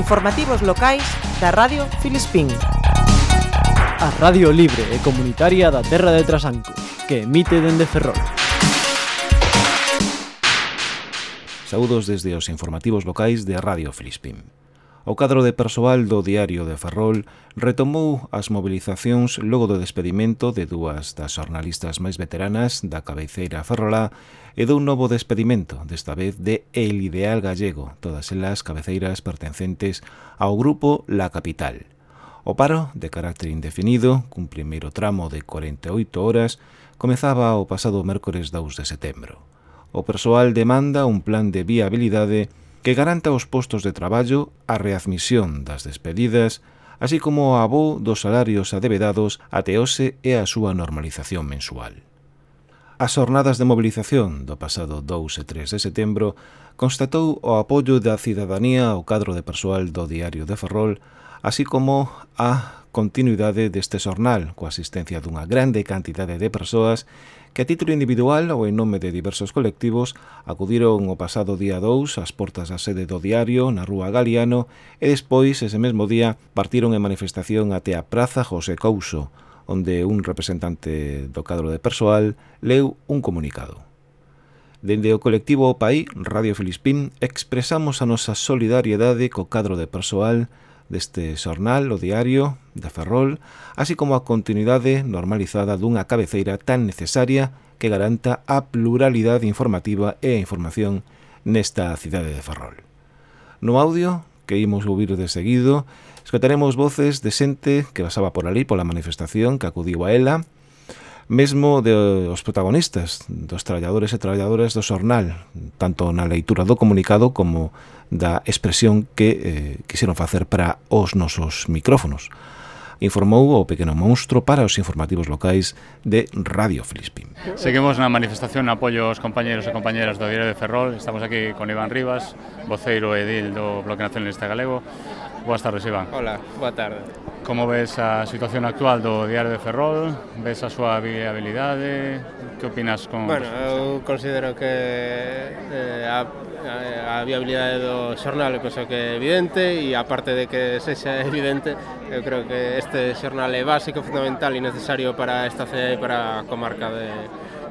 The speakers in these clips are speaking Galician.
Informativos locais da Radio Filispín. A Radio Libre e Comunitaria da Terra de Trasanco, que emite dende Ferrol. Saúdos desde os informativos locais de Radio Filispín. O cadro de persoal do Diario de Ferrol retomou as mobilizacións logo do despedimento de dúas das xornalistas máis veteranas da cabeceira ferrolá e dun novo despedimento, desta vez de El Ideal Gallego, todas elas cabeceiras pertencentes ao grupo La Capital. O paro, de carácter indefinido, cun primeiro tramo de 48 horas, comezaba o pasado mércores 2 de setembro. O persoal demanda un plan de viabilidade que garanta os postos de traballo, a readmisión das despedidas, así como o abó dos salarios adevedados até hoxe e a súa normalización mensual. As jornadas de mobilización do pasado 2 e 3 de setembro constatou o apoio da cidadanía ao cadro de persoal do Diario de Ferrol, así como a continuidade deste xornal, coa asistencia dunha grande cantidade de persoas que a título individual ou en nome de diversos colectivos acudiron o pasado día 2 ás portas da sede do diario na Rúa Galiano e despois, ese mesmo día, partiron en manifestación até a Praza José Couso, onde un representante do cadro de persoal leu un comunicado. Dende o colectivo O País, Radio Filispín, expresamos a nosa solidariedade co cadro de persoal deste xornal, o diario, da Ferrol, así como a continuidade normalizada dunha cabeceira tan necesaria que garanta a pluralidade informativa e a información nesta cidade de Ferrol. No audio, que imos ouvir de seguido, escotaremos voces de xente que pasaba por ali pola manifestación que acudiu a ela, mesmo de, os protagonistas, dos traballadores e traballadoras do xornal, tanto na leitura do comunicado como da expresión que eh, quixeron facer para os nosos micrófonos informou o pequeno monstro para os informativos locais de Radio Filispín. Seguimos na manifestación en apoio aos compañeros e compañeras do Diario de Ferrol. Estamos aquí con Iván Rivas, voceiro edil do Bloque Nacionalista Galego. Boas tardes, Iván. Hola, boa tarde. Como ves a situación actual do Diario de Ferrol? Ves a súa viabilidade? Que opinas con... Bueno, eu considero que eh, a, a, a viabilidade do xornal é cosa que é evidente e aparte de que sexa evidente, eu creo que este xornal é básico, fundamental e necesario para esta cidade e para a comarca de,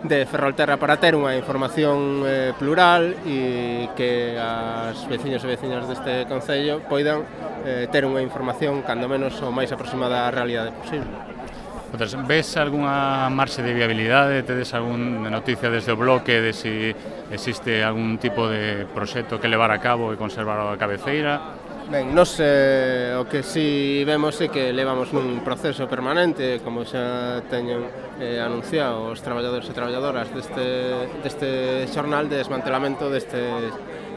de Ferrolterra para ter unha información eh, plural e que as veciños e veciñas deste Concello poidan eh, ter unha información cando menos o máis aproximada á realidade posible. Entonces, ves algunha marxe de viabilidade? Tedes algún noticia desde o bloque de si existe algún tipo de proxecto que levar a cabo e conservar a cabeceira? Ben, nos eh, o que si vemos é que levamos nun proceso permanente, como xa teñen eh, anunciado os traballadores e traballadoras deste, deste xornal de desmantelamento deste,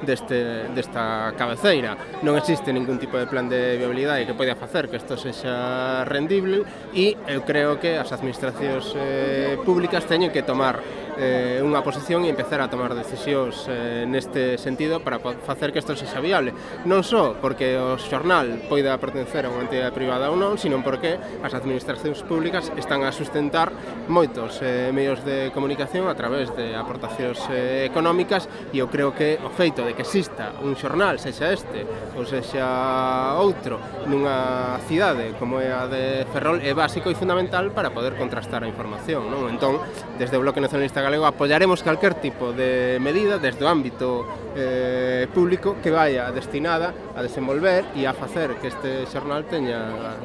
deste, desta cabeceira. Non existe ningún tipo de plan de viabilidade que poida facer que isto sexa rendible e eu creo que as administracións eh, públicas teñen que tomar eh, unha posición e empezar a tomar decisións eh, neste sentido para facer que isto sexa viable. Non só porque o xornal poida pertencer a unha entidade privada ou non, sino porque as administracións públicas están a sustentar moitos eh, medios de comunicación a través de aportacións eh, económicas e eu creo que o feito de que exista un xornal, sexa este ou sexa outro, nunha cidade como é a de Ferrol é básico e fundamental para poder contrastar a información. Non? Entón, desde o Bloque Nacionalista galego apoiaremos calquer tipo de medida desde o ámbito eh, público que vaya destinada a desenvolver e a facer que este xornal teña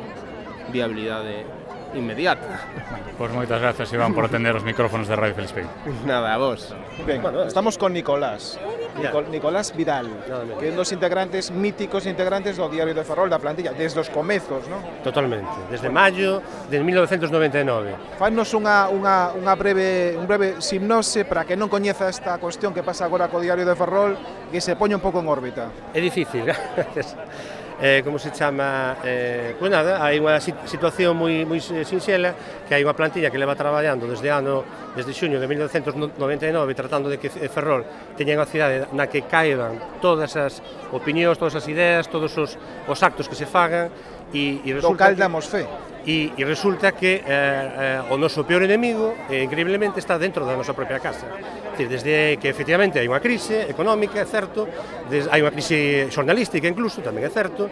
viabilidade inmediata. Pois moitas grazas, Iván, por atender os micrófonos de Radio Feliz Peña. Nada, a vos. Ben, estamos con Nicolás. Nicol, Nicolás Vidal, que é un dos integrantes míticos integrantes do Diario de Ferrol da plantilla, desde os comezos, non? Totalmente, desde maio de 1999. Fanos unha, unha, unha breve, un breve simnose para que non coñeza esta cuestión que pasa agora co Diario de Ferrol que se poña un pouco en órbita. É difícil, eh, como se chama, eh, pois nada, hai unha situación moi, moi sinxela, que hai unha plantilla que leva traballando desde ano, desde xuño de 1999, tratando de que Ferrol teña unha cidade na que caiban todas as opinións, todas as ideas, todos os, os actos que se fagan, E, e resulta do cal damos fe. E, e resulta que eh, eh, o noso peor enemigo, eh, increíblemente, está dentro da nosa propia casa. Decir, desde que efectivamente hai unha crise económica, é certo, des, hai unha crise xornalística incluso, tamén é certo,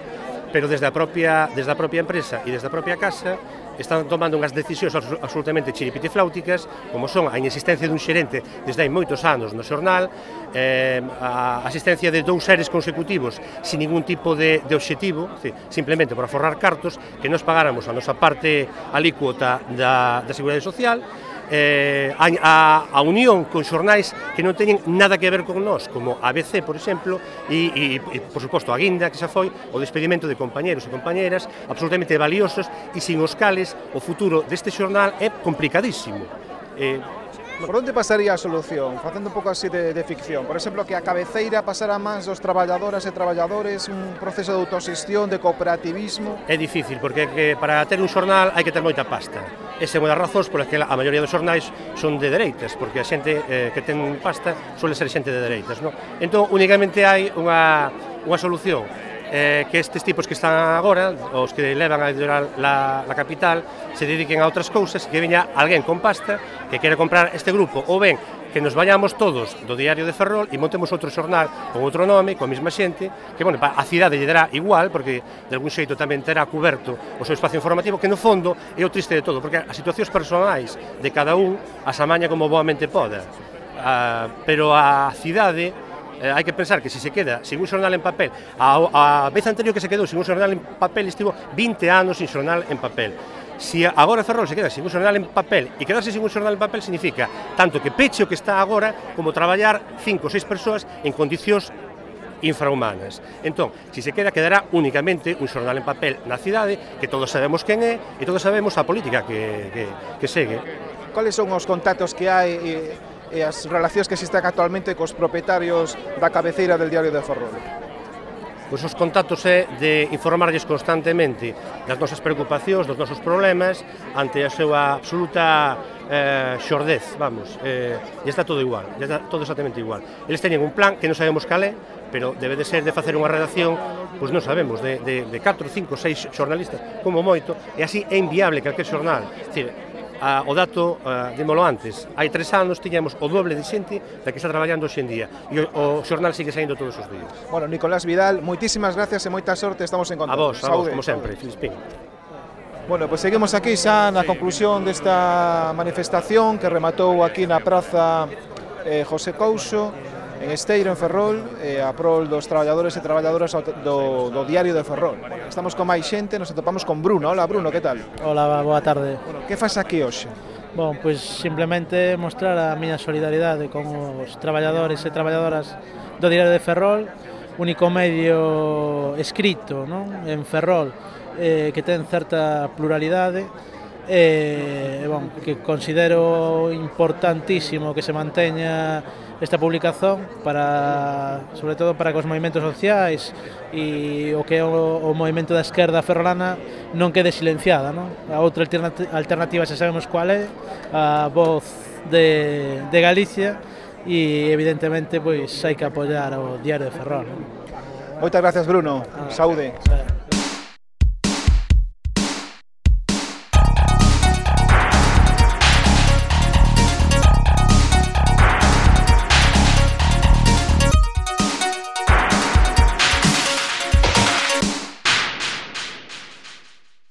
pero desde a propia, desde a propia empresa e desde a propia casa están tomando unhas decisións absolutamente chiripitifláuticas, como son a inexistencia dun xerente desde hai moitos anos no xornal, eh, a asistencia de dous seres consecutivos sin ningún tipo de, de obxectivo, simplemente para forrar cartos, que nos pagáramos a nosa parte alícuota da, da Seguridade Social, eh, a, a unión con xornais que non teñen nada que ver con nós, como ABC, por exemplo, e, e, e por suposto, a guinda que xa foi, o despedimento de compañeros e compañeras absolutamente valiosos e sin os cales o futuro deste xornal é complicadísimo. Eh, Por onde pasaría a solución? Facendo un pouco así de, de ficción. Por exemplo, que a cabeceira pasara máis dos traballadoras e traballadores un proceso de autoxestión, de cooperativismo? É difícil, porque que para ter un xornal hai que ter moita pasta. Esa é unha das razóns polas que a maioría dos xornais son de dereitas, porque a xente eh, que ten pasta suele ser xente de dereitas. Non? Entón, únicamente hai unha, unha solución eh, que estes tipos que están agora, os que levan a editorial la, la capital, se dediquen a outras cousas, que veña alguén con pasta que quere comprar este grupo, ou ben, que nos vayamos todos do diario de Ferrol e montemos outro xornal con outro nome, con a mesma xente, que, bueno, a cidade lle dará igual, porque de algún xeito tamén terá cuberto o seu espacio informativo, que no fondo é o triste de todo, porque as situacións personais de cada un as amaña como boamente poda. Ah, pero a cidade eh, hai que pensar que se se queda sin un xornal en papel, a, a vez anterior que se quedou sin un xornal en papel estivo 20 anos sin xornal en papel. Si agora Ferrol se queda sin un xornal en papel e quedarse sin un xornal en papel significa tanto que peche o que está agora como traballar cinco ou seis persoas en condicións infrahumanas. Entón, se se queda, quedará únicamente un xornal en papel na cidade, que todos sabemos quen é e todos sabemos a política que, que, que segue. Cales son os contactos que hai e as relacións que existen actualmente cos propietarios da cabeceira del diario de Ferrol. Pois os contactos é de informarlles constantemente das nosas preocupacións, dos nosos problemas, ante a súa absoluta eh, xordez, vamos, eh, e está todo igual, e está todo exactamente igual. Eles teñen un plan que non sabemos cal é, pero debe de ser de facer unha redacción, pois non sabemos, de, de, de 4, 5, 6 xornalistas, como moito, e así é inviable calquer xornal. É dicir, a, o dato, a, dímolo antes, hai tres anos tiñamos o doble de xente da que está traballando hoxe en día e o, o xornal sigue saindo todos os días. Bueno, Nicolás Vidal, moitísimas gracias e moita sorte, estamos en contacto. A vos, a vos, como sempre, Filispín. Bueno, pois pues seguimos aquí xa na conclusión desta manifestación que rematou aquí na praza eh, José Couso en Esteiro, en Ferrol, eh, a prol dos traballadores e traballadoras do, do diario de Ferrol. Bueno, estamos con máis xente, nos atopamos con Bruno. Hola, Bruno, que tal? Hola, boa tarde. Bueno, que faz aquí hoxe? Bon, pois simplemente mostrar a miña solidaridade con os traballadores e traballadoras do diario de Ferrol, único medio escrito non? en Ferrol, eh, que ten certa pluralidade, eh, bon, que considero importantísimo que se manteña esta publicación para sobre todo para que os movimentos sociais e o que é o, o movimento da esquerda ferrolana non quede silenciada, non? A outra alternativa xa sabemos cual é, a voz de, de Galicia e evidentemente pois hai que apoiar o Diario de Ferrol. Non? Moitas gracias Bruno. Ah, Saúde. Claro.